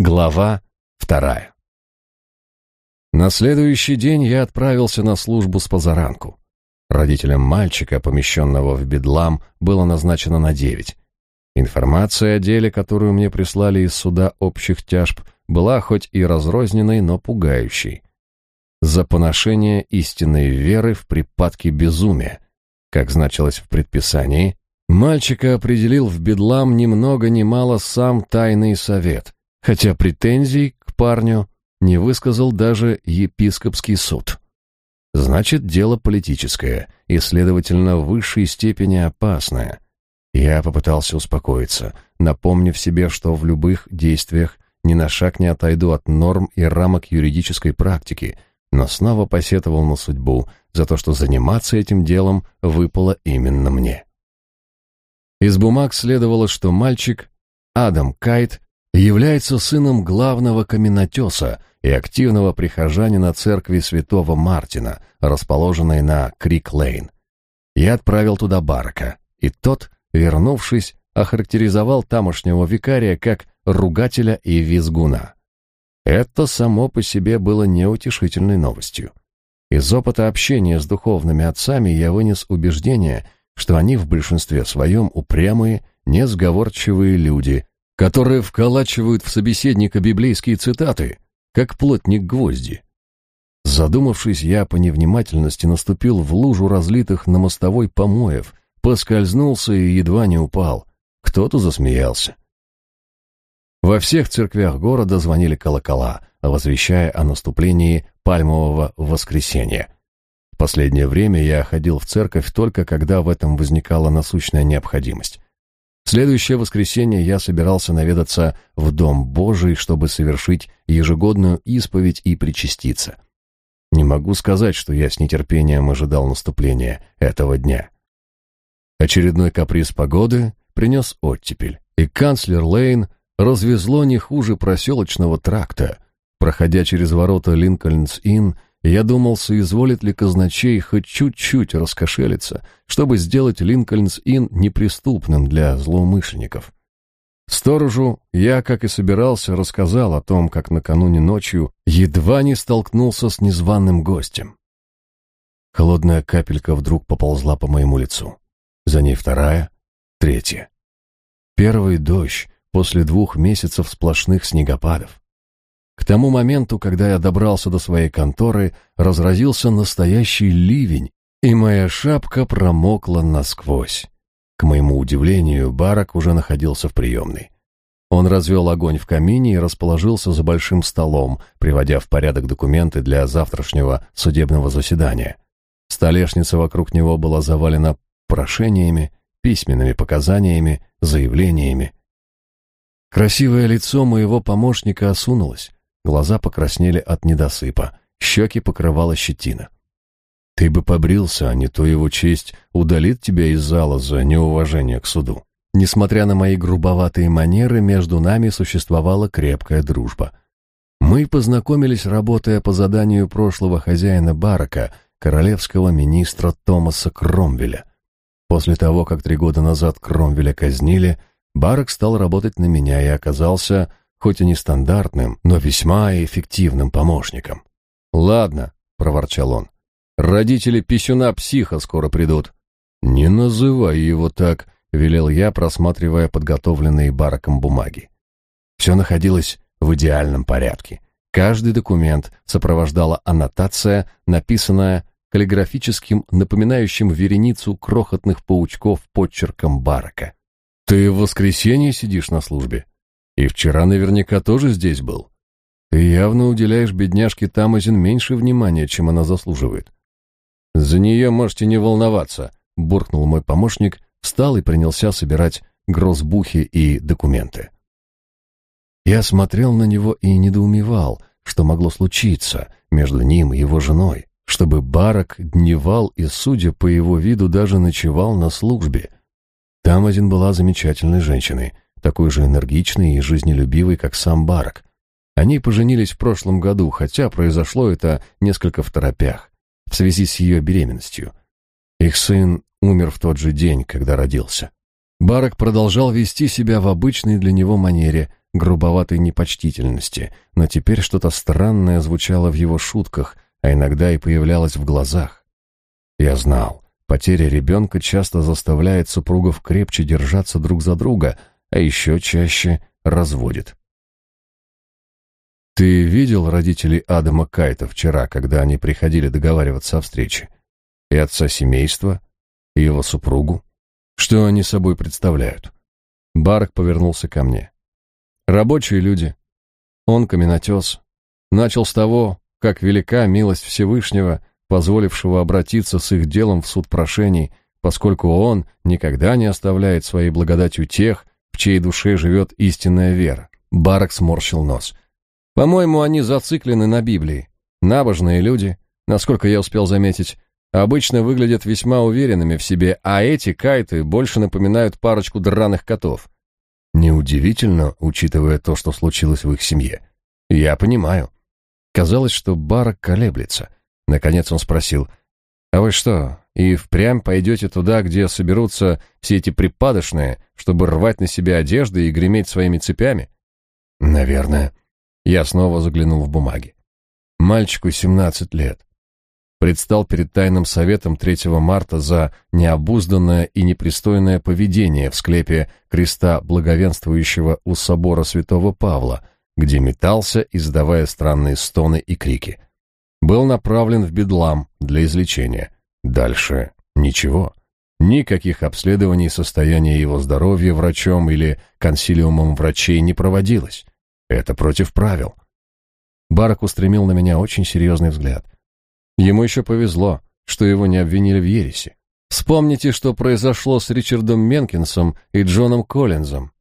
Глава вторая. На следующий день я отправился на службу с позаранку. Родителям мальчика, помещенного в бедлам, было назначено на девять. Информация о деле, которую мне прислали из суда общих тяжб, была хоть и разрозненной, но пугающей. За поношение истинной веры в припадке безумия, как значилось в предписании, мальчика определил в бедлам ни много ни мало сам тайный совет — хотя претензий к парню не высказал даже епископский суд. Значит, дело политическое и, следовательно, в высшей степени опасное. Я попытался успокоиться, напомнив себе, что в любых действиях ни на шаг не отойду от норм и рамок юридической практики, но снова посетовал на судьбу за то, что заниматься этим делом выпало именно мне. Из бумаг следовало, что мальчик, Адам Кайт, является сыном главного каменотеса и активного прихожанина церкви святого Мартина, расположенной на Крик-Лейн. Я отправил туда Барка, и тот, вернувшись, охарактеризовал тамошнего викария как ругателя и визгуна. Это само по себе было неутешительной новостью. Из опыта общения с духовными отцами я вынес убеждение, что они в большинстве своем упрямые, несговорчивые люди, которые вколачивают в собеседника библейские цитаты, как плотник гвозди. Задумавшись, я по невнимательности наступил в лужу разлитых на мостовой помоев, поскользнулся и едва не упал. Кто-то засмеялся. Во всех церквях города звонили колокола, возвещая о наступлении пальмового воскресенья. В последнее время я ходил в церковь только когда в этом возникала насущная необходимость следующее воскресенье я собирался наведаться в Дом Божий, чтобы совершить ежегодную исповедь и причаститься. Не могу сказать, что я с нетерпением ожидал наступления этого дня. Очередной каприз погоды принес оттепель, и канцлер Лейн развезло не хуже проселочного тракта. Проходя через ворота Линкольнс-Инн, я думал, соизволит ли казначей хоть чуть-чуть раскошелиться, чтобы сделать Линкольнс-Инн неприступным для злоумышленников. Сторожу я, как и собирался, рассказал о том, как накануне ночью едва не столкнулся с незваным гостем. Холодная капелька вдруг поползла по моему лицу. За ней вторая, третья. Первый дождь после двух месяцев сплошных снегопадов. К тому моменту, когда я добрался до своей конторы, разразился настоящий ливень, и моя шапка промокла насквозь. К моему удивлению, Барак уже находился в приемной. Он развел огонь в камине и расположился за большим столом, приводя в порядок документы для завтрашнего судебного заседания. Столешница вокруг него была завалена прошениями, письменными показаниями, заявлениями. Красивое лицо моего помощника осунулось. Глаза покраснели от недосыпа, щеки покрывала щетина. Ты бы побрился, а не то его честь удалит тебя из зала за неуважение к суду. Несмотря на мои грубоватые манеры, между нами существовала крепкая дружба. Мы познакомились, работая по заданию прошлого хозяина барака, королевского министра Томаса Кромвеля. После того, как три года назад Кромвеля казнили, Барак стал работать на меня и оказался хоть и нестандартным, но весьма эффективным помощником. «Ладно», — проворчал он, — «родители писюна психа скоро придут». «Не называй его так», — велел я, просматривая подготовленные бараком бумаги. Все находилось в идеальном порядке. Каждый документ сопровождала аннотация, написанная каллиграфическим, напоминающим вереницу крохотных паучков подчерком барака. «Ты в воскресенье сидишь на службе?» И вчера наверняка тоже здесь был. Ты явно уделяешь бедняжке Тамазин меньше внимания, чем она заслуживает. За нее можете не волноваться, буркнул мой помощник, встал и принялся собирать грозбухи и документы. Я смотрел на него и недоумевал, что могло случиться между ним и его женой, чтобы Барак дневал и, судя по его виду, даже ночевал на службе. Тамазин была замечательной женщиной — такой же энергичный и жизнелюбивый, как сам Барак. Они поженились в прошлом году, хотя произошло это несколько в торопях, в связи с ее беременностью. Их сын умер в тот же день, когда родился. Барак продолжал вести себя в обычной для него манере, грубоватой непочтительности, но теперь что-то странное звучало в его шутках, а иногда и появлялось в глазах. Я знал, потеря ребенка часто заставляет супругов крепче держаться друг за друга, а еще чаще разводит. «Ты видел родителей Адама Кайта вчера, когда они приходили договариваться о встрече? И отца семейства, и его супругу? Что они собой представляют?» Барк повернулся ко мне. «Рабочие люди. Он каменотес. Начал с того, как велика милость Всевышнего, позволившего обратиться с их делом в суд прошений, поскольку он никогда не оставляет своей благодатью тех, в чьей душе живет истинная вера. Барак сморщил нос. По-моему, они зациклены на Библии. Набожные люди, насколько я успел заметить, обычно выглядят весьма уверенными в себе, а эти кайты больше напоминают парочку драных котов. Неудивительно, учитывая то, что случилось в их семье. Я понимаю. Казалось, что Барак колеблется. Наконец он спросил, «А вы что, и впрямь пойдете туда, где соберутся все эти припадочные, чтобы рвать на себе одежды и греметь своими цепями?» «Наверное». Я снова заглянул в бумаги. Мальчику 17 лет. Предстал перед тайным советом 3 марта за необузданное и непристойное поведение в склепе креста благовенствующего у собора святого Павла, где метался, издавая странные стоны и крики. Был направлен в бедлам для излечения. Дальше ничего. Никаких обследований состояния его здоровья врачом или консилиумом врачей не проводилось. Это против правил. Барак устремил на меня очень серьезный взгляд. Ему еще повезло, что его не обвинили в ереси. Вспомните, что произошло с Ричардом Менкинсом и Джоном Коллинзом.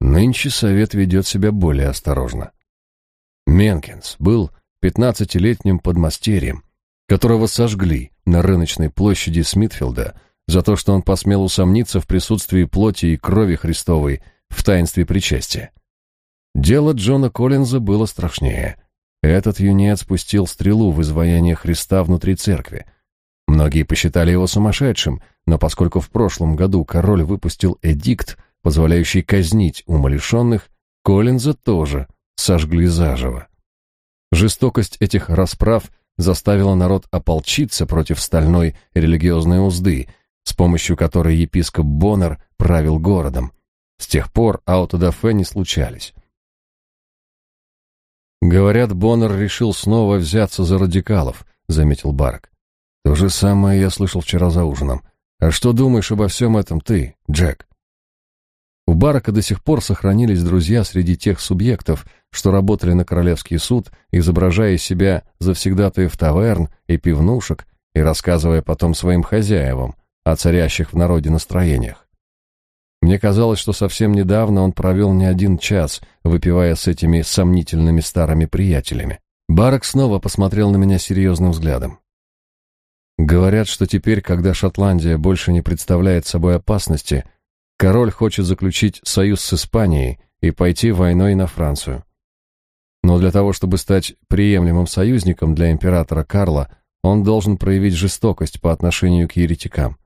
Нынче совет ведет себя более осторожно. Менкинс был пятнадцатилетним подмастерьем, которого сожгли на рыночной площади Смитфилда за то, что он посмел усомниться в присутствии плоти и крови Христовой в таинстве причастия. Дело Джона Коллинза было страшнее. Этот юнец спустил стрелу в изваяние Христа внутри церкви. Многие посчитали его сумасшедшим, но поскольку в прошлом году король выпустил эдикт, позволяющий казнить умалишенных, Коллинза тоже сожгли заживо. Жестокость этих расправ заставила народ ополчиться против стальной религиозной узды, с помощью которой епископ Боннер правил городом. С тех пор аутодафе не случались. Говорят, Боннер решил снова взяться за радикалов, заметил Барк. То же самое я слышал вчера за ужином. А что думаешь обо всем этом ты, Джек? У Барака до сих пор сохранились друзья среди тех субъектов, что работали на Королевский суд, изображая себя завсегдатаев таверн и пивнушек и рассказывая потом своим хозяевам о царящих в народе настроениях. Мне казалось, что совсем недавно он провел не один час, выпивая с этими сомнительными старыми приятелями. Барак снова посмотрел на меня серьезным взглядом. Говорят, что теперь, когда Шотландия больше не представляет собой опасности, король хочет заключить союз с Испанией и пойти войной на Францию. Но для того, чтобы стать приемлемым союзником для императора Карла, он должен проявить жестокость по отношению к еретикам.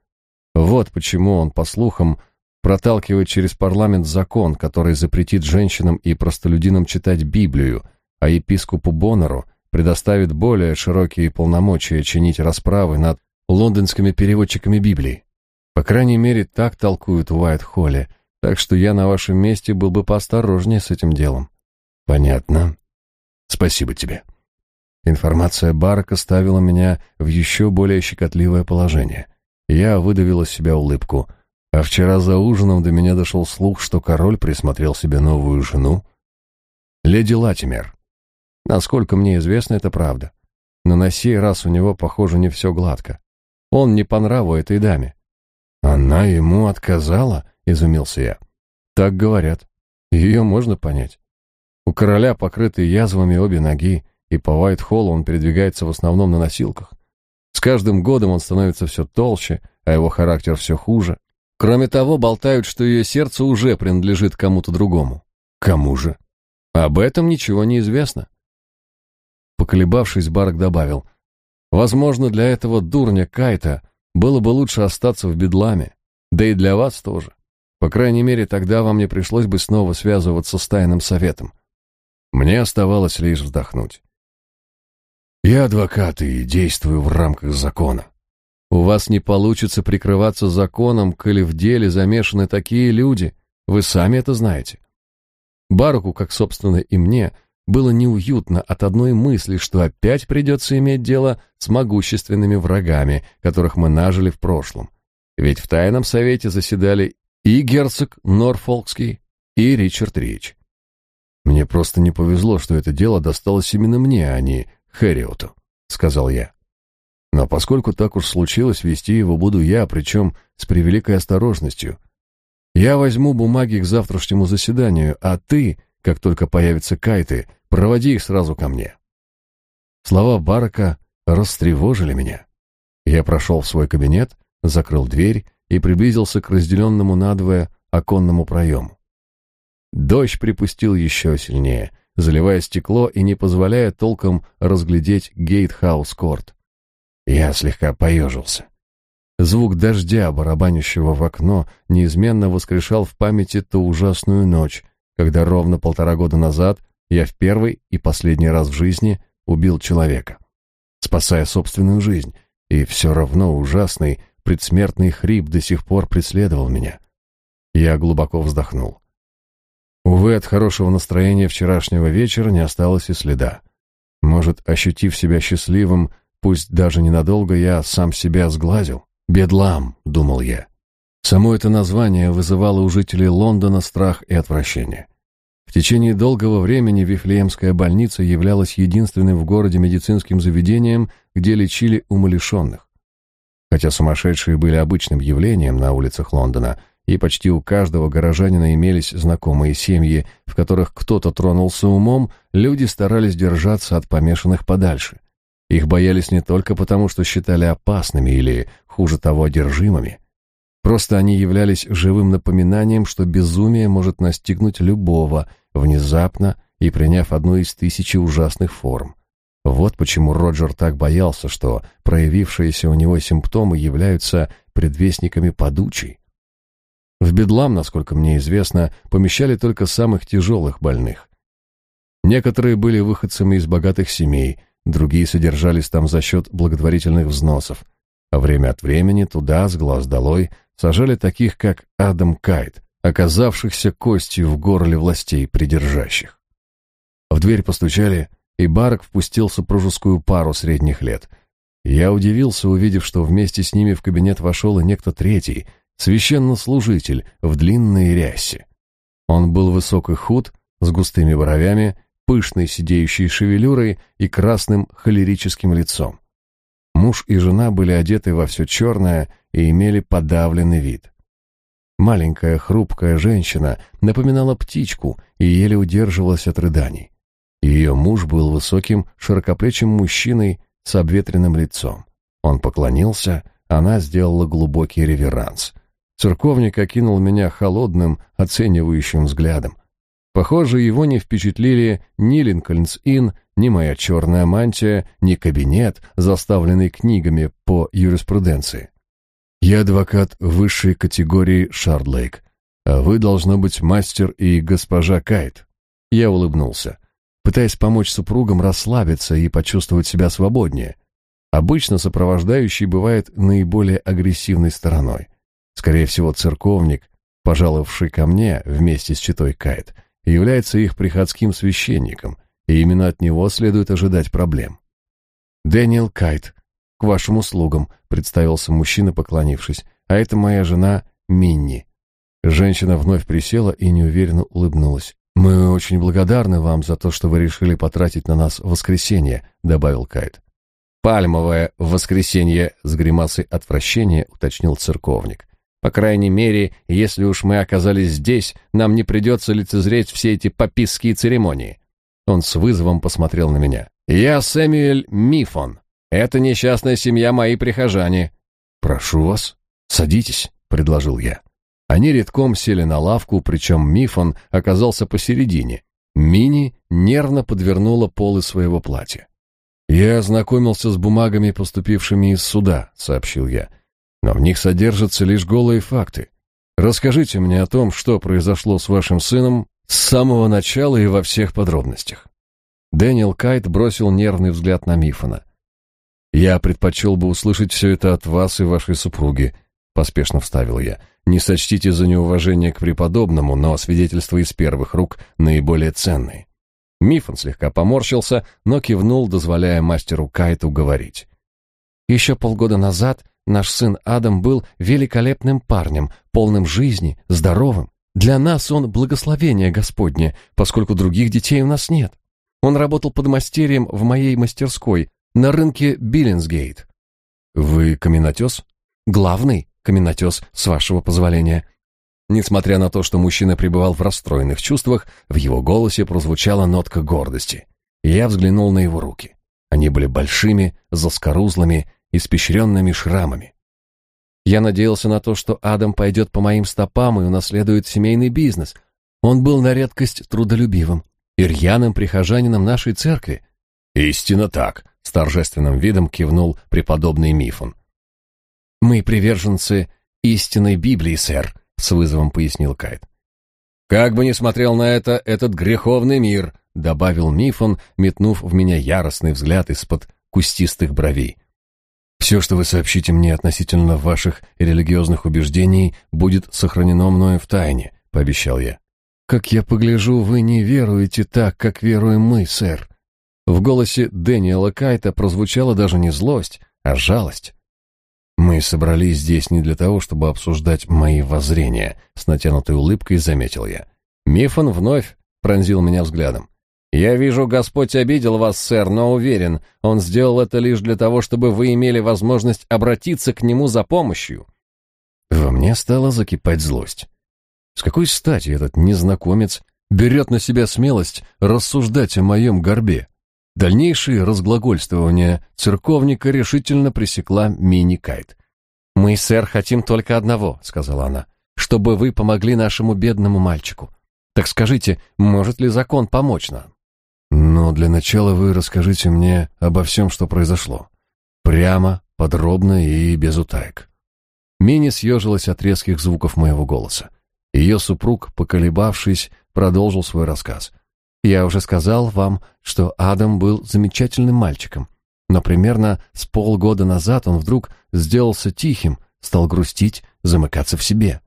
Вот почему он, по слухам, проталкивает через парламент закон, который запретит женщинам и простолюдинам читать Библию, а епископу Боннеру предоставит более широкие полномочия чинить расправы над лондонскими переводчиками Библии. По крайней мере, так толкуют в Уайт-Холле, так что я на вашем месте был бы поосторожнее с этим делом. Понятно. Спасибо тебе. Информация Барка ставила меня в еще более щекотливое положение. Я выдавил из себя улыбку — а вчера за ужином до меня дошел слух, что король присмотрел себе новую жену. Леди Латимер. Насколько мне известно, это правда. Но на сей раз у него, похоже, не все гладко. Он не по нраву этой даме. Она ему отказала, изумился я. Так говорят. Ее можно понять. У короля покрыты язвами обе ноги, и по Уайт-Холлу он передвигается в основном на носилках. С каждым годом он становится все толще, а его характер все хуже. Кроме того, болтают, что ее сердце уже принадлежит кому-то другому. Кому же? Об этом ничего не известно. Поколебавшись, Барк добавил, «Возможно, для этого дурня Кайта было бы лучше остаться в бедламе, да и для вас тоже. По крайней мере, тогда вам не пришлось бы снова связываться с тайным советом. Мне оставалось лишь вздохнуть. Я адвокат и действую в рамках закона. У вас не получится прикрываться законом, коли в деле замешаны такие люди. Вы сами это знаете. Баруку, как собственно и мне, было неуютно от одной мысли, что опять придется иметь дело с могущественными врагами, которых мы нажили в прошлом. Ведь в тайном совете заседали и герцог Норфолкский, и Ричард Рич. Мне просто не повезло, что это дело досталось именно мне, а не Хэриоту, сказал я. Но поскольку так уж случилось, вести его буду я, причем с превеликой осторожностью. Я возьму бумаги к завтрашнему заседанию, а ты, как только появятся кайты, проводи их сразу ко мне. Слова Барака растревожили меня. Я прошел в свой кабинет, закрыл дверь и приблизился к разделенному надвое оконному проему. Дождь припустил еще сильнее, заливая стекло и не позволяя толком разглядеть Гейтхаус-корт. Я слегка поежился. Звук дождя, барабанящего в окно, неизменно воскрешал в памяти ту ужасную ночь, когда ровно полтора года назад я в первый и последний раз в жизни убил человека, спасая собственную жизнь, и все равно ужасный предсмертный хрип до сих пор преследовал меня. Я глубоко вздохнул. Увы, от хорошего настроения вчерашнего вечера не осталось и следа. Может, ощутив себя счастливым, пусть даже ненадолго, я сам себя сглазил? «Бедлам», — думал я. Само это название вызывало у жителей Лондона страх и отвращение. В течение долгого времени Вифлеемская больница являлась единственным в городе медицинским заведением, где лечили умалишенных. Хотя сумасшедшие были обычным явлением на улицах Лондона, и почти у каждого горожанина имелись знакомые семьи, в которых кто-то тронулся умом, люди старались держаться от помешанных подальше. Их боялись не только потому, что считали опасными или, хуже того, одержимыми. Просто они являлись живым напоминанием, что безумие может настигнуть любого, внезапно и приняв одну из тысячи ужасных форм. Вот почему Роджер так боялся, что проявившиеся у него симптомы являются предвестниками подучей. В Бедлам, насколько мне известно, помещали только самых тяжелых больных. Некоторые были выходцами из богатых семей, другие содержались там за счет благотворительных взносов, а время от времени туда, с глаз долой, сажали таких, как Адам Кайт, оказавшихся костью в горле властей придержащих. В дверь постучали, и Барк впустил супружескую пару средних лет. Я удивился, увидев, что вместе с ними в кабинет вошел и некто третий, священнослужитель в длинной рясе. Он был высок и худ, с густыми бровями, пышной сидеющей шевелюрой и красным холерическим лицом. Муж и жена были одеты во все черное и имели подавленный вид. Маленькая хрупкая женщина напоминала птичку и еле удерживалась от рыданий. Ее муж был высоким, широкоплечим мужчиной с обветренным лицом. Он поклонился, она сделала глубокий реверанс. Церковник окинул меня холодным, оценивающим взглядом. Похоже, его не впечатлили ни Линкольнс-Инн, ни моя черная мантия, ни кабинет, заставленный книгами по юриспруденции. Я адвокат высшей категории Шардлейк, а вы, должно быть, мастер и госпожа Кайт. Я улыбнулся, пытаясь помочь супругам расслабиться и почувствовать себя свободнее. Обычно сопровождающий бывает наиболее агрессивной стороной. Скорее всего, церковник, пожаловавший ко мне вместе с читой Кайт, является их приходским священником, и именно от него следует ожидать проблем. «Дэниел Кайт, к вашим услугам», — представился мужчина, поклонившись, «а это моя жена Минни». Женщина вновь присела и неуверенно улыбнулась. «Мы очень благодарны вам за то, что вы решили потратить на нас воскресенье», — добавил Кайт. «Пальмовое воскресенье с гримасой отвращения», — уточнил церковник. По крайней мере, если уж мы оказались здесь, нам не придется лицезреть все эти пописские церемонии. Он с вызовом посмотрел на меня. Я Сэмюэль Мифон. Это несчастная семья мои прихожане. Прошу вас, садитесь, предложил я. Они редком сели на лавку, причем Мифон оказался посередине. Мини нервно подвернула полы своего платья. «Я ознакомился с бумагами, поступившими из суда», — сообщил я но в них содержатся лишь голые факты. Расскажите мне о том, что произошло с вашим сыном с самого начала и во всех подробностях. Дэниел Кайт бросил нервный взгляд на Мифона. Я предпочел бы услышать все это от вас и вашей супруги, поспешно вставил я. Не сочтите за неуважение к преподобному, но свидетельства из первых рук наиболее ценные. Мифон слегка поморщился, но кивнул, дозволяя мастеру Кайту говорить. Еще полгода назад наш сын Адам был великолепным парнем, полным жизни, здоровым. Для нас он благословение Господне, поскольку других детей у нас нет. Он работал под мастерием в моей мастерской на рынке Биллинсгейт. Вы каменотес? Главный каменотес, с вашего позволения. Несмотря на то, что мужчина пребывал в расстроенных чувствах, в его голосе прозвучала нотка гордости. Я взглянул на его руки. Они были большими, заскорузлыми, испещренными шрамами. Я надеялся на то, что Адам пойдет по моим стопам и унаследует семейный бизнес. Он был на редкость трудолюбивым и рьяным прихожанином нашей церкви. «Истинно так», — с торжественным видом кивнул преподобный Мифон. «Мы приверженцы истинной Библии, сэр», — с вызовом пояснил Кайт. «Как бы ни смотрел на это этот греховный мир», — добавил Мифон, метнув в меня яростный взгляд из-под кустистых бровей. Все, что вы сообщите мне относительно ваших религиозных убеждений, будет сохранено мною в тайне, пообещал я. Как я погляжу, вы не веруете так, как веруем мы, сэр. В голосе Дэниела Кайта прозвучала даже не злость, а жалость. Мы собрались здесь не для того, чтобы обсуждать мои воззрения, с натянутой улыбкой заметил я. Мифон вновь пронзил меня взглядом. «Я вижу, Господь обидел вас, сэр, но уверен, Он сделал это лишь для того, чтобы вы имели возможность обратиться к Нему за помощью». Во мне стала закипать злость. С какой стати этот незнакомец берет на себя смелость рассуждать о моем горбе? Дальнейшие разглагольствования церковника решительно пресекла мини-кайт. «Мы, сэр, хотим только одного», — сказала она, — «чтобы вы помогли нашему бедному мальчику. Так скажите, может ли закон помочь нам?» Но для начала вы расскажите мне обо всем, что произошло. Прямо, подробно и без утаек. Мини съежилась от резких звуков моего голоса. Ее супруг, поколебавшись, продолжил свой рассказ. «Я уже сказал вам, что Адам был замечательным мальчиком, но примерно с полгода назад он вдруг сделался тихим, стал грустить, замыкаться в себе.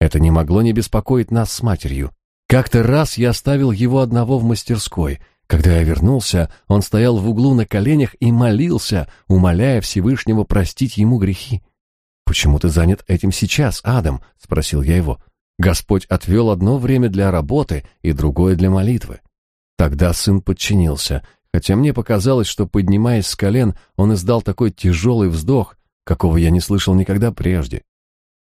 Это не могло не беспокоить нас с матерью. Как-то раз я оставил его одного в мастерской — когда я вернулся, он стоял в углу на коленях и молился, умоляя Всевышнего простить ему грехи. «Почему ты занят этим сейчас, Адам?» — спросил я его. Господь отвел одно время для работы и другое для молитвы. Тогда сын подчинился, хотя мне показалось, что, поднимаясь с колен, он издал такой тяжелый вздох, какого я не слышал никогда прежде.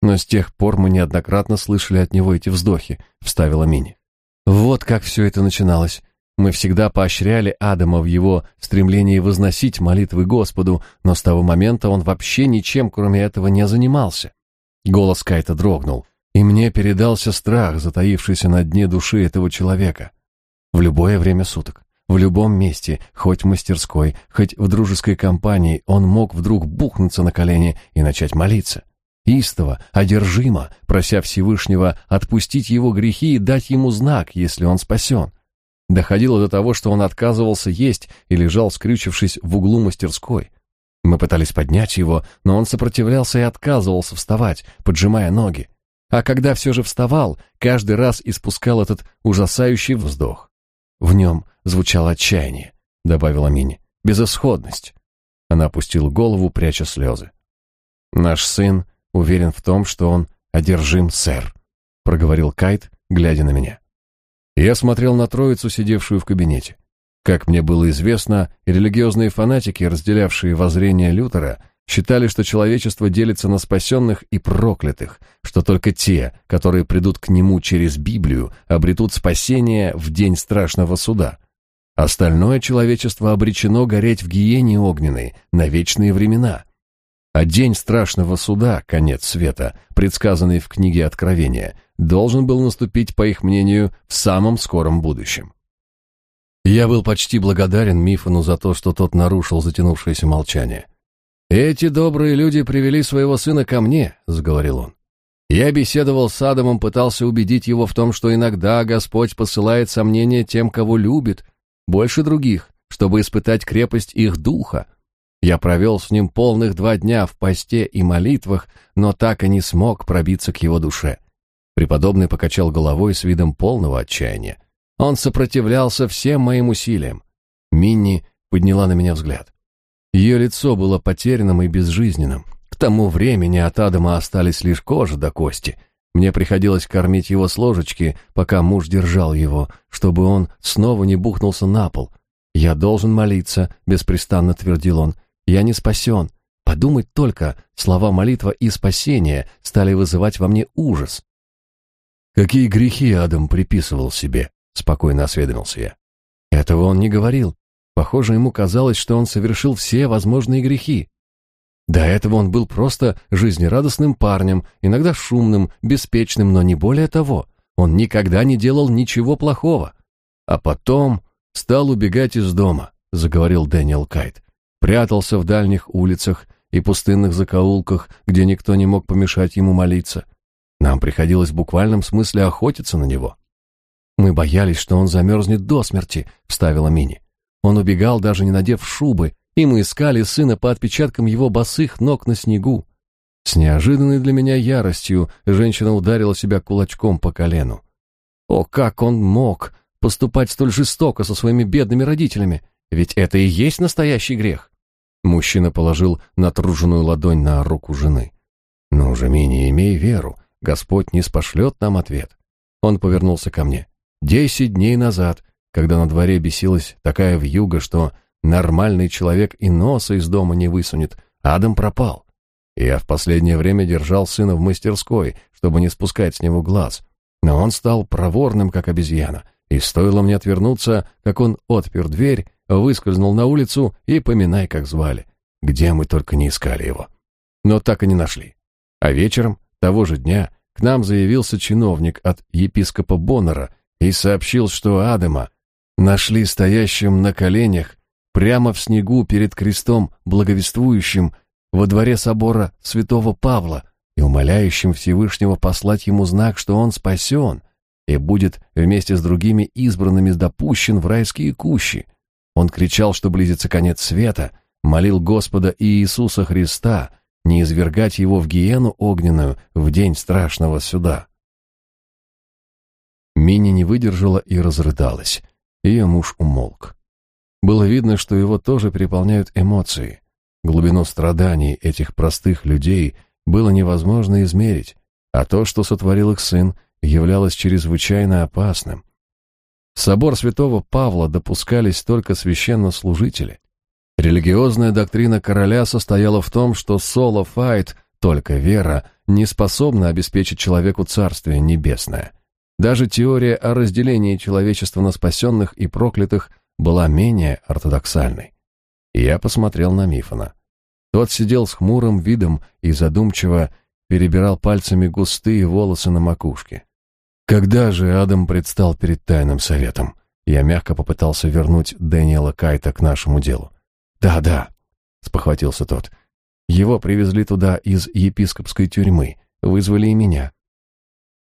Но с тех пор мы неоднократно слышали от него эти вздохи, вставила Мини. Вот как все это начиналось. Мы всегда поощряли Адама в его стремлении возносить молитвы Господу, но с того момента он вообще ничем, кроме этого, не занимался. Голос Кайта дрогнул, и мне передался страх, затаившийся на дне души этого человека. В любое время суток, в любом месте, хоть в мастерской, хоть в дружеской компании, он мог вдруг бухнуться на колени и начать молиться. Истово, одержимо, прося Всевышнего отпустить его грехи и дать ему знак, если он спасен. Доходило до того, что он отказывался есть и лежал, скрючившись в углу мастерской. Мы пытались поднять его, но он сопротивлялся и отказывался вставать, поджимая ноги. А когда все же вставал, каждый раз испускал этот ужасающий вздох. В нем звучало отчаяние, добавила Мини, безысходность. Она опустила голову, пряча слезы. «Наш сын уверен в том, что он одержим, сэр», — проговорил Кайт, глядя на меня. Я смотрел на троицу, сидевшую в кабинете. Как мне было известно, религиозные фанатики, разделявшие воззрения Лютера, считали, что человечество делится на спасенных и проклятых, что только те, которые придут к нему через Библию, обретут спасение в день страшного суда. Остальное человечество обречено гореть в гиене огненной на вечные времена. А день страшного суда, конец света, предсказанный в книге Откровения, должен был наступить, по их мнению, в самом скором будущем. Я был почти благодарен Мифону за то, что тот нарушил затянувшееся молчание. «Эти добрые люди привели своего сына ко мне», — заговорил он. Я беседовал с Адамом, пытался убедить его в том, что иногда Господь посылает сомнения тем, кого любит, больше других, чтобы испытать крепость их духа. Я провел с ним полных два дня в посте и молитвах, но так и не смог пробиться к его душе. Преподобный покачал головой с видом полного отчаяния. Он сопротивлялся всем моим усилиям. Минни подняла на меня взгляд. Ее лицо было потерянным и безжизненным. К тому времени от Адама остались лишь кожа до кости. Мне приходилось кормить его с ложечки, пока муж держал его, чтобы он снова не бухнулся на пол. «Я должен молиться», — беспрестанно твердил он. «Я не спасен». Подумать только, слова молитва и спасение стали вызывать во мне ужас. «Какие грехи Адам приписывал себе?» — спокойно осведомился я. Этого он не говорил. Похоже, ему казалось, что он совершил все возможные грехи. До этого он был просто жизнерадостным парнем, иногда шумным, беспечным, но не более того. Он никогда не делал ничего плохого. А потом стал убегать из дома, заговорил Дэниел Кайт. Прятался в дальних улицах и пустынных закоулках, где никто не мог помешать ему молиться. Нам приходилось в буквальном смысле охотиться на него. Мы боялись, что он замерзнет до смерти, вставила Мини. Он убегал, даже не надев шубы, и мы искали сына по отпечаткам его босых ног на снегу. С неожиданной для меня яростью женщина ударила себя кулачком по колену. О, как он мог поступать столь жестоко со своими бедными родителями? Ведь это и есть настоящий грех. Мужчина положил натруженную ладонь на руку жены. «Ну же, Мини, имей веру, Господь не спошлет нам ответ». Он повернулся ко мне. «Десять дней назад, когда на дворе бесилась такая вьюга, что Нормальный человек и носа из дома не высунет. Адам пропал. Я в последнее время держал сына в мастерской, чтобы не спускать с него глаз. Но он стал проворным, как обезьяна. И стоило мне отвернуться, как он отпер дверь, выскользнул на улицу и поминай, как звали. Где мы только не искали его. Но так и не нашли. А вечером того же дня к нам заявился чиновник от епископа Боннера и сообщил, что Адама нашли стоящим на коленях прямо в снегу перед крестом благовествующим во дворе собора святого Павла и умоляющим Всевышнего послать ему знак, что он спасен и будет вместе с другими избранными допущен в райские кущи. Он кричал, что близится конец света, молил Господа и Иисуса Христа не извергать его в гиену огненную в день страшного суда. Мини не выдержала и разрыдалась. Ее муж умолк. Было видно, что его тоже переполняют эмоции. Глубину страданий этих простых людей было невозможно измерить, а то, что сотворил их сын, являлось чрезвычайно опасным. В собор святого Павла допускались только священнослужители. Религиозная доктрина короля состояла в том, что соло файт, только вера, не способна обеспечить человеку царствие небесное. Даже теория о разделении человечества на спасенных и проклятых была менее ортодоксальной. я посмотрел на Мифона. Тот сидел с хмурым видом и задумчиво перебирал пальцами густые волосы на макушке. Когда же Адам предстал перед тайным советом? Я мягко попытался вернуть Дэниела Кайта к нашему делу. «Да, да», — спохватился тот. «Его привезли туда из епископской тюрьмы, вызвали и меня.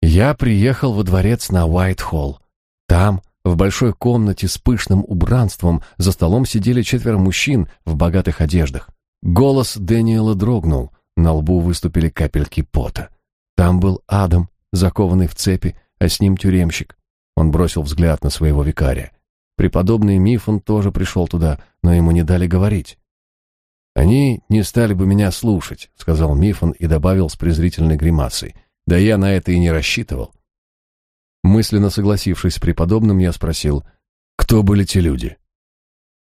Я приехал во дворец на Уайт-Холл. Там в большой комнате с пышным убранством за столом сидели четверо мужчин в богатых одеждах. Голос Дэниела дрогнул, на лбу выступили капельки пота. Там был Адам, закованный в цепи, а с ним тюремщик. Он бросил взгляд на своего викария. Преподобный Мифон тоже пришел туда, но ему не дали говорить. «Они не стали бы меня слушать», — сказал Мифон и добавил с презрительной гримасой. «Да я на это и не рассчитывал. Мысленно согласившись с преподобным, я спросил, кто были те люди?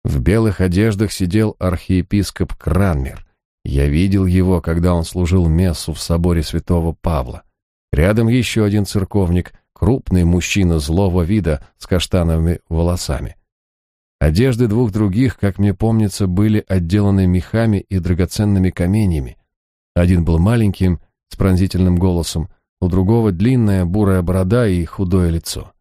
В белых одеждах сидел архиепископ Кранмер. Я видел его, когда он служил мессу в соборе святого Павла. Рядом еще один церковник, крупный мужчина злого вида с каштановыми волосами. Одежды двух других, как мне помнится, были отделаны мехами и драгоценными каменьями. Один был маленьким, с пронзительным голосом, у другого длинная бурая борода и худое лицо.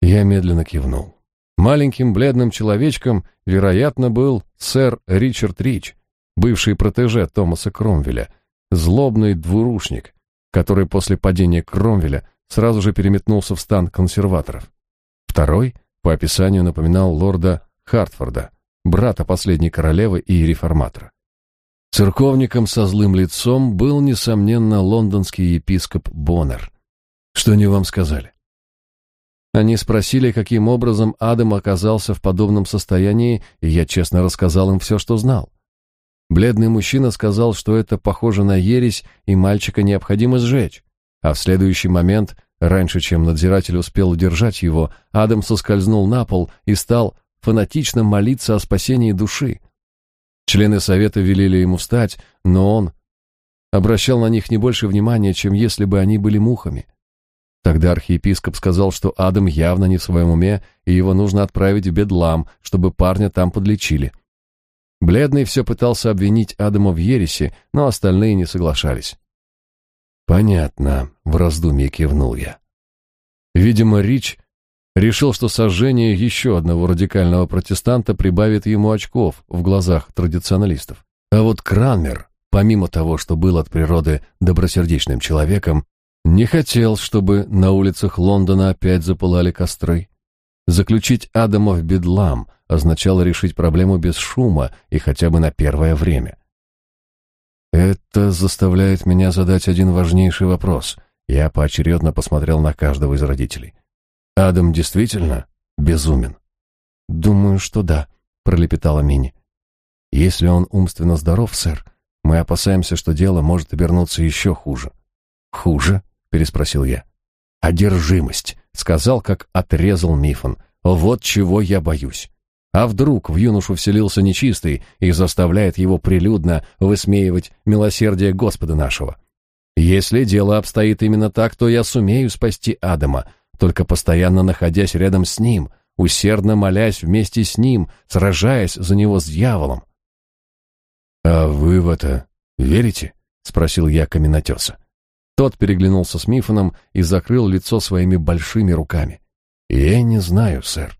Я медленно кивнул. Маленьким бледным человечком, вероятно, был сэр Ричард Рич, бывший протеже Томаса Кромвеля, злобный двурушник, который после падения Кромвеля сразу же переметнулся в стан консерваторов. Второй, по описанию, напоминал лорда Хартфорда, брата последней королевы и реформатора. Церковником со злым лицом был, несомненно, лондонский епископ Боннер. Что они вам сказали? Они спросили, каким образом Адам оказался в подобном состоянии, и я честно рассказал им все, что знал. Бледный мужчина сказал, что это похоже на ересь, и мальчика необходимо сжечь. А в следующий момент, раньше чем надзиратель успел удержать его, Адам соскользнул на пол и стал фанатично молиться о спасении души. Члены совета велели ему встать, но он обращал на них не больше внимания, чем если бы они были мухами. Тогда архиепископ сказал, что Адам явно не в своем уме, и его нужно отправить в Бедлам, чтобы парня там подлечили. Бледный все пытался обвинить Адама в ересе, но остальные не соглашались. «Понятно», — в раздумье кивнул я. Видимо, Рич решил, что сожжение еще одного радикального протестанта прибавит ему очков в глазах традиционалистов. А вот Кранмер, помимо того, что был от природы добросердечным человеком, не хотел, чтобы на улицах Лондона опять запылали костры. Заключить Адама в бедлам означало решить проблему без шума и хотя бы на первое время. Это заставляет меня задать один важнейший вопрос. Я поочередно посмотрел на каждого из родителей. Адам действительно безумен? Думаю, что да, пролепетала Мини. Если он умственно здоров, сэр, мы опасаемся, что дело может обернуться еще хуже. Хуже? переспросил я. Одержимость, сказал, как отрезал Мифон. Вот чего я боюсь. А вдруг в юношу вселился нечистый и заставляет его прилюдно высмеивать милосердие Господа нашего? Если дело обстоит именно так, то я сумею спасти Адама, только постоянно находясь рядом с ним, усердно молясь вместе с ним, сражаясь за него с дьяволом. «А вы в это верите?» — спросил я каменотеса. Тот переглянулся с Мифоном и закрыл лицо своими большими руками. «Я не знаю, сэр.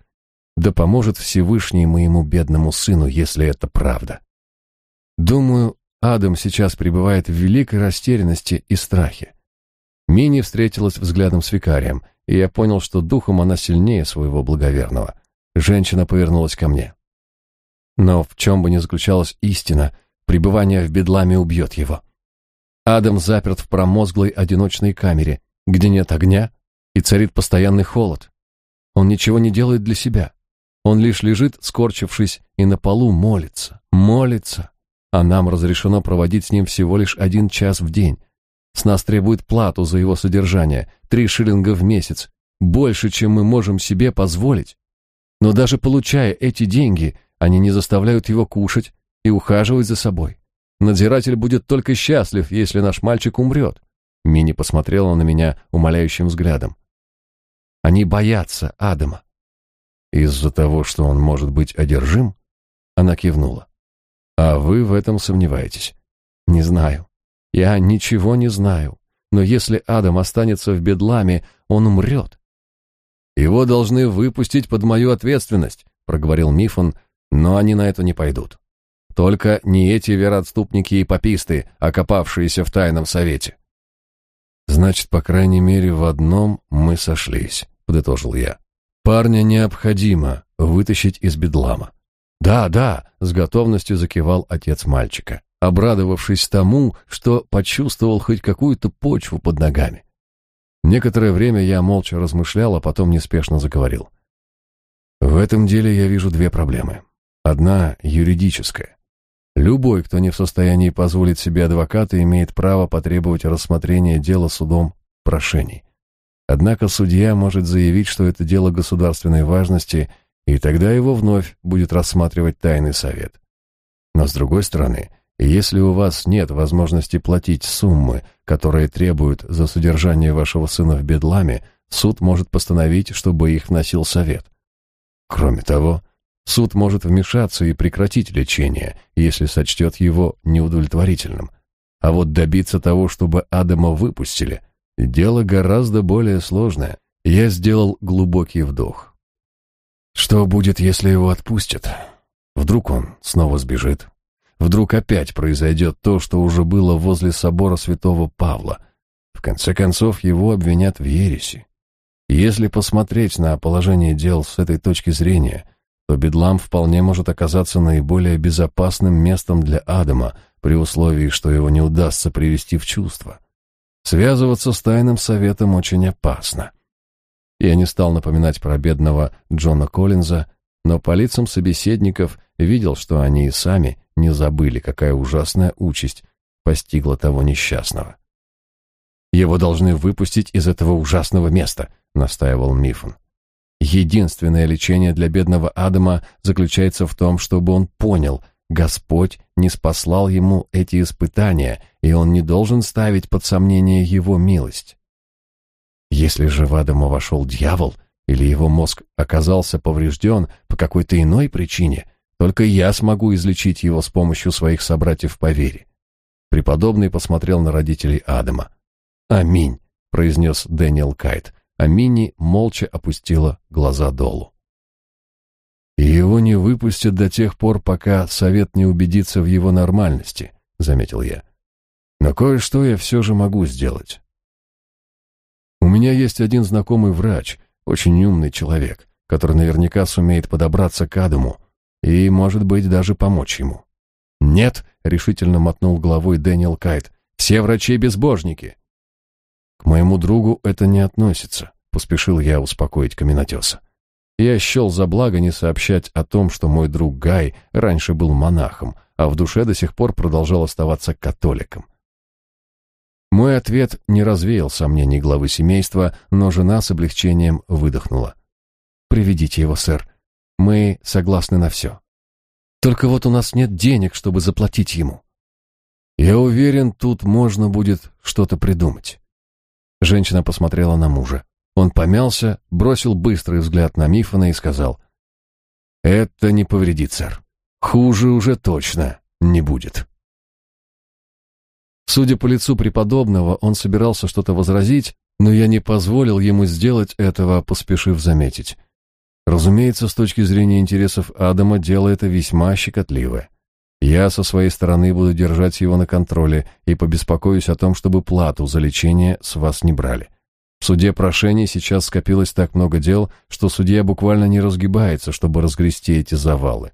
Да поможет Всевышний моему бедному сыну, если это правда. Думаю, Адам сейчас пребывает в великой растерянности и страхе. Мини встретилась взглядом с викарием, и я понял, что духом она сильнее своего благоверного. Женщина повернулась ко мне. Но в чем бы ни заключалась истина, пребывание в бедламе убьет его. Адам заперт в промозглой одиночной камере, где нет огня и царит постоянный холод. Он ничего не делает для себя. Он лишь лежит, скорчившись, и на полу молится, молится. А нам разрешено проводить с ним всего лишь один час в день, с нас требуют плату за его содержание, три шиллинга в месяц, больше, чем мы можем себе позволить. Но даже получая эти деньги, они не заставляют его кушать и ухаживать за собой. Надзиратель будет только счастлив, если наш мальчик умрет. Мини посмотрела на меня умоляющим взглядом. Они боятся Адама. Из-за того, что он может быть одержим? Она кивнула. А вы в этом сомневаетесь? Не знаю. Я ничего не знаю, но если Адам останется в бедламе, он умрет. Его должны выпустить под мою ответственность, проговорил Мифон, но они на это не пойдут. Только не эти вероотступники и пописты, окопавшиеся в тайном совете. Значит, по крайней мере, в одном мы сошлись, подытожил я. Парня необходимо вытащить из бедлама. Да, да, с готовностью закивал отец мальчика обрадовавшись тому, что почувствовал хоть какую-то почву под ногами. Некоторое время я молча размышлял, а потом неспешно заговорил. В этом деле я вижу две проблемы. Одна юридическая. Любой, кто не в состоянии позволить себе адвоката, имеет право потребовать рассмотрения дела судом прошений. Однако судья может заявить, что это дело государственной важности, и тогда его вновь будет рассматривать тайный совет. Но с другой стороны, если у вас нет возможности платить суммы, которые требуют за содержание вашего сына в бедламе, суд может постановить, чтобы их вносил совет. Кроме того, суд может вмешаться и прекратить лечение, если сочтет его неудовлетворительным. А вот добиться того, чтобы Адама выпустили, дело гораздо более сложное. Я сделал глубокий вдох. Что будет, если его отпустят? Вдруг он снова сбежит? Вдруг опять произойдет то, что уже было возле собора святого Павла. В конце концов, его обвинят в ереси. Если посмотреть на положение дел с этой точки зрения, то Бедлам вполне может оказаться наиболее безопасным местом для Адама, при условии, что его не удастся привести в чувство. Связываться с тайным советом очень опасно. Я не стал напоминать про бедного Джона Коллинза, но по лицам собеседников видел, что они и сами не забыли, какая ужасная участь постигла того несчастного. «Его должны выпустить из этого ужасного места», — настаивал Мифон. «Единственное лечение для бедного Адама заключается в том, чтобы он понял, Господь не спаслал ему эти испытания, и он не должен ставить под сомнение его милость. Если же в Адама вошел дьявол, или его мозг оказался поврежден по какой-то иной причине, только я смогу излечить его с помощью своих собратьев по вере. Преподобный посмотрел на родителей Адама. «Аминь», — произнес Дэниел Кайт, а молча опустила глаза долу. «Его не выпустят до тех пор, пока совет не убедится в его нормальности», — заметил я. «Но кое-что я все же могу сделать. У меня есть один знакомый врач, очень умный человек, который наверняка сумеет подобраться к Адаму и, может быть, даже помочь ему». «Нет», — решительно мотнул головой Дэниел Кайт, — «все врачи — безбожники». «К моему другу это не относится», — поспешил я успокоить каменотеса. Я счел за благо не сообщать о том, что мой друг Гай раньше был монахом, а в душе до сих пор продолжал оставаться католиком. Мой ответ не развеял сомнений главы семейства, но жена с облегчением выдохнула. «Приведите его, сэр. Мы согласны на все. Только вот у нас нет денег, чтобы заплатить ему». «Я уверен, тут можно будет что-то придумать». Женщина посмотрела на мужа. Он помялся, бросил быстрый взгляд на Мифона и сказал, «Это не повредит, сэр. Хуже уже точно не будет». Судя по лицу преподобного, он собирался что-то возразить, но я не позволил ему сделать этого, поспешив заметить. Разумеется, с точки зрения интересов Адама, дело это весьма щекотливое. Я со своей стороны буду держать его на контроле и побеспокоюсь о том, чтобы плату за лечение с вас не брали. В суде прошений сейчас скопилось так много дел, что судья буквально не разгибается, чтобы разгрести эти завалы.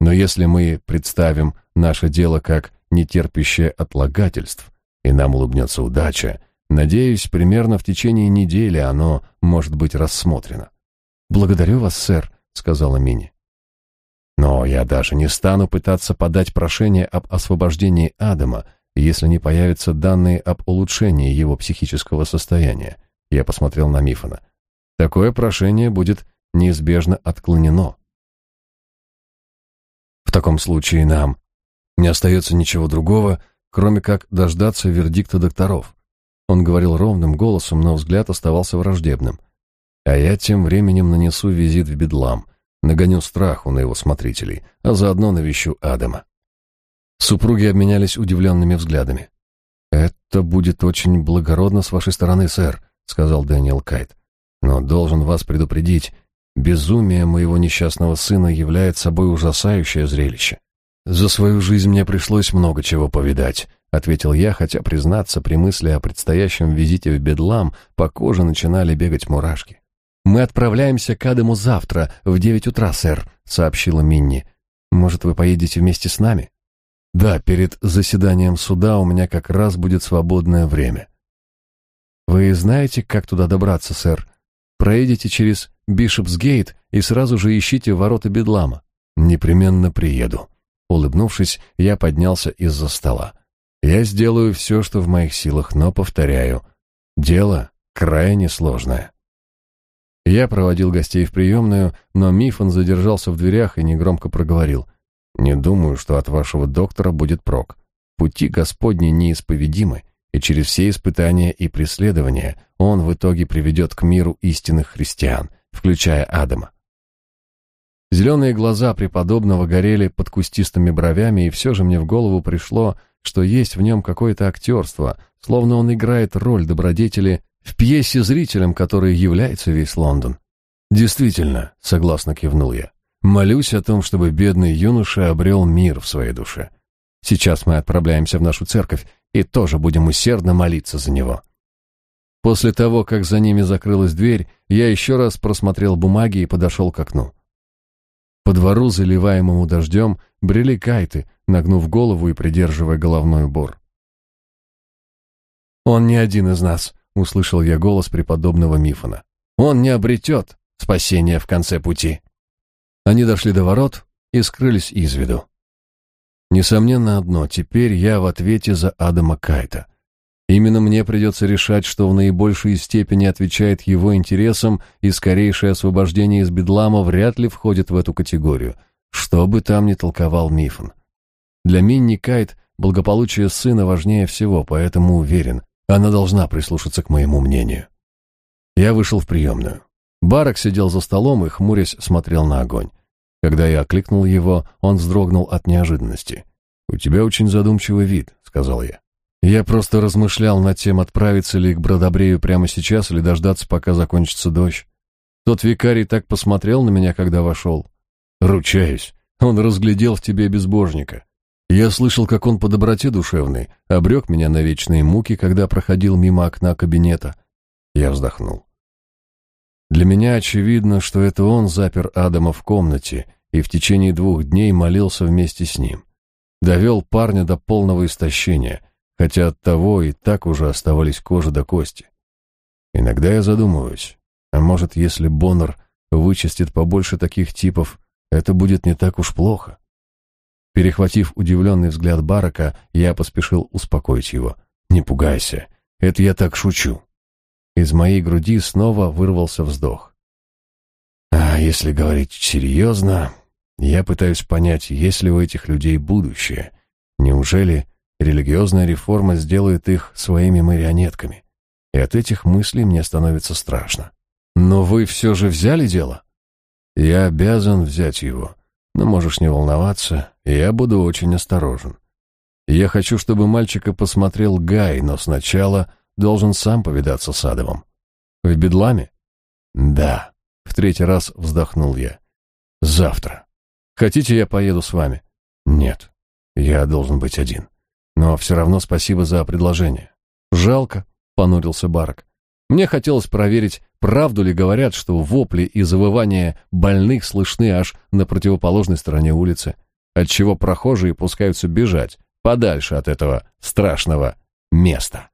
Но если мы представим наше дело как нетерпящее отлагательств, и нам улыбнется удача, надеюсь, примерно в течение недели оно может быть рассмотрено. «Благодарю вас, сэр», — сказала Мини. «Но я даже не стану пытаться подать прошение об освобождении Адама, если не появятся данные об улучшении его психического состояния. Я посмотрел на Мифона. Такое прошение будет неизбежно отклонено. В таком случае нам не остается ничего другого, кроме как дождаться вердикта докторов. Он говорил ровным голосом, но взгляд оставался враждебным. А я тем временем нанесу визит в Бедлам, нагоню страху на его смотрителей, а заодно навещу Адама. Супруги обменялись удивленными взглядами. «Это будет очень благородно с вашей стороны, сэр», — сказал Дэниел Кайт. «Но должен вас предупредить, безумие моего несчастного сына является собой ужасающее зрелище. За свою жизнь мне пришлось много чего повидать», — ответил я, хотя, признаться, при мысли о предстоящем визите в Бедлам по коже начинали бегать мурашки. «Мы отправляемся к Адаму завтра в девять утра, сэр», — сообщила Минни. «Может, вы поедете вместе с нами?» «Да, перед заседанием суда у меня как раз будет свободное время. Вы знаете, как туда добраться, сэр? Проедете через Бишопсгейт и сразу же ищите ворота Бедлама. Непременно приеду. Улыбнувшись, я поднялся из-за стола. Я сделаю все, что в моих силах, но, повторяю, дело крайне сложное. Я проводил гостей в приемную, но Мифон задержался в дверях и негромко проговорил. «Не думаю, что от вашего доктора будет прок. Пути Господни неисповедимы, и через все испытания и преследования он в итоге приведет к миру истинных христиан, включая Адама. Зеленые глаза преподобного горели под кустистыми бровями, и все же мне в голову пришло, что есть в нем какое-то актерство, словно он играет роль добродетели в пьесе зрителям, которой является весь Лондон. «Действительно», — согласно кивнул я, — «молюсь о том, чтобы бедный юноша обрел мир в своей душе. Сейчас мы отправляемся в нашу церковь, и тоже будем усердно молиться за него. После того, как за ними закрылась дверь, я еще раз просмотрел бумаги и подошел к окну. По двору, заливаемому дождем, брели кайты, нагнув голову и придерживая головной убор. «Он не один из нас», — услышал я голос преподобного Мифона. «Он не обретет спасения в конце пути». Они дошли до ворот и скрылись из виду. Несомненно одно, теперь я в ответе за Адама Кайта. Именно мне придется решать, что в наибольшей степени отвечает его интересам, и скорейшее освобождение из бедлама вряд ли входит в эту категорию, что бы там ни толковал Мифон. Для Минни Кайт благополучие сына важнее всего, поэтому уверен, она должна прислушаться к моему мнению. Я вышел в приемную. Барак сидел за столом и, хмурясь, смотрел на огонь. Когда я окликнул его, он вздрогнул от неожиданности. «У тебя очень задумчивый вид», — сказал я. Я просто размышлял над тем, отправиться ли к Бродобрею прямо сейчас или дождаться, пока закончится дождь. Тот викарий так посмотрел на меня, когда вошел. Ручаюсь, он разглядел в тебе безбожника. Я слышал, как он по доброте душевной обрек меня на вечные муки, когда проходил мимо окна кабинета. Я вздохнул. Для меня очевидно, что это он запер Адама в комнате и в течение двух дней молился вместе с ним. Довел парня до полного истощения — хотя от того и так уже оставались кожа до кости. Иногда я задумываюсь, а может, если Боннер вычистит побольше таких типов, это будет не так уж плохо. Перехватив удивленный взгляд Барака, я поспешил успокоить его. «Не пугайся, это я так шучу». Из моей груди снова вырвался вздох. А если говорить серьезно, я пытаюсь понять, есть ли у этих людей будущее. Неужели Религиозная реформа сделает их своими марионетками. И от этих мыслей мне становится страшно. Но вы все же взяли дело? Я обязан взять его. Но можешь не волноваться, я буду очень осторожен. Я хочу, чтобы мальчика посмотрел Гай, но сначала должен сам повидаться с Адамом. В Бедламе? Да. В третий раз вздохнул я. Завтра. Хотите, я поеду с вами? Нет. Я должен быть один. Но все равно спасибо за предложение. Жалко, понурился Барак. Мне хотелось проверить, правду ли говорят, что вопли и завывания больных слышны аж на противоположной стороне улицы, отчего прохожие пускаются бежать подальше от этого страшного места.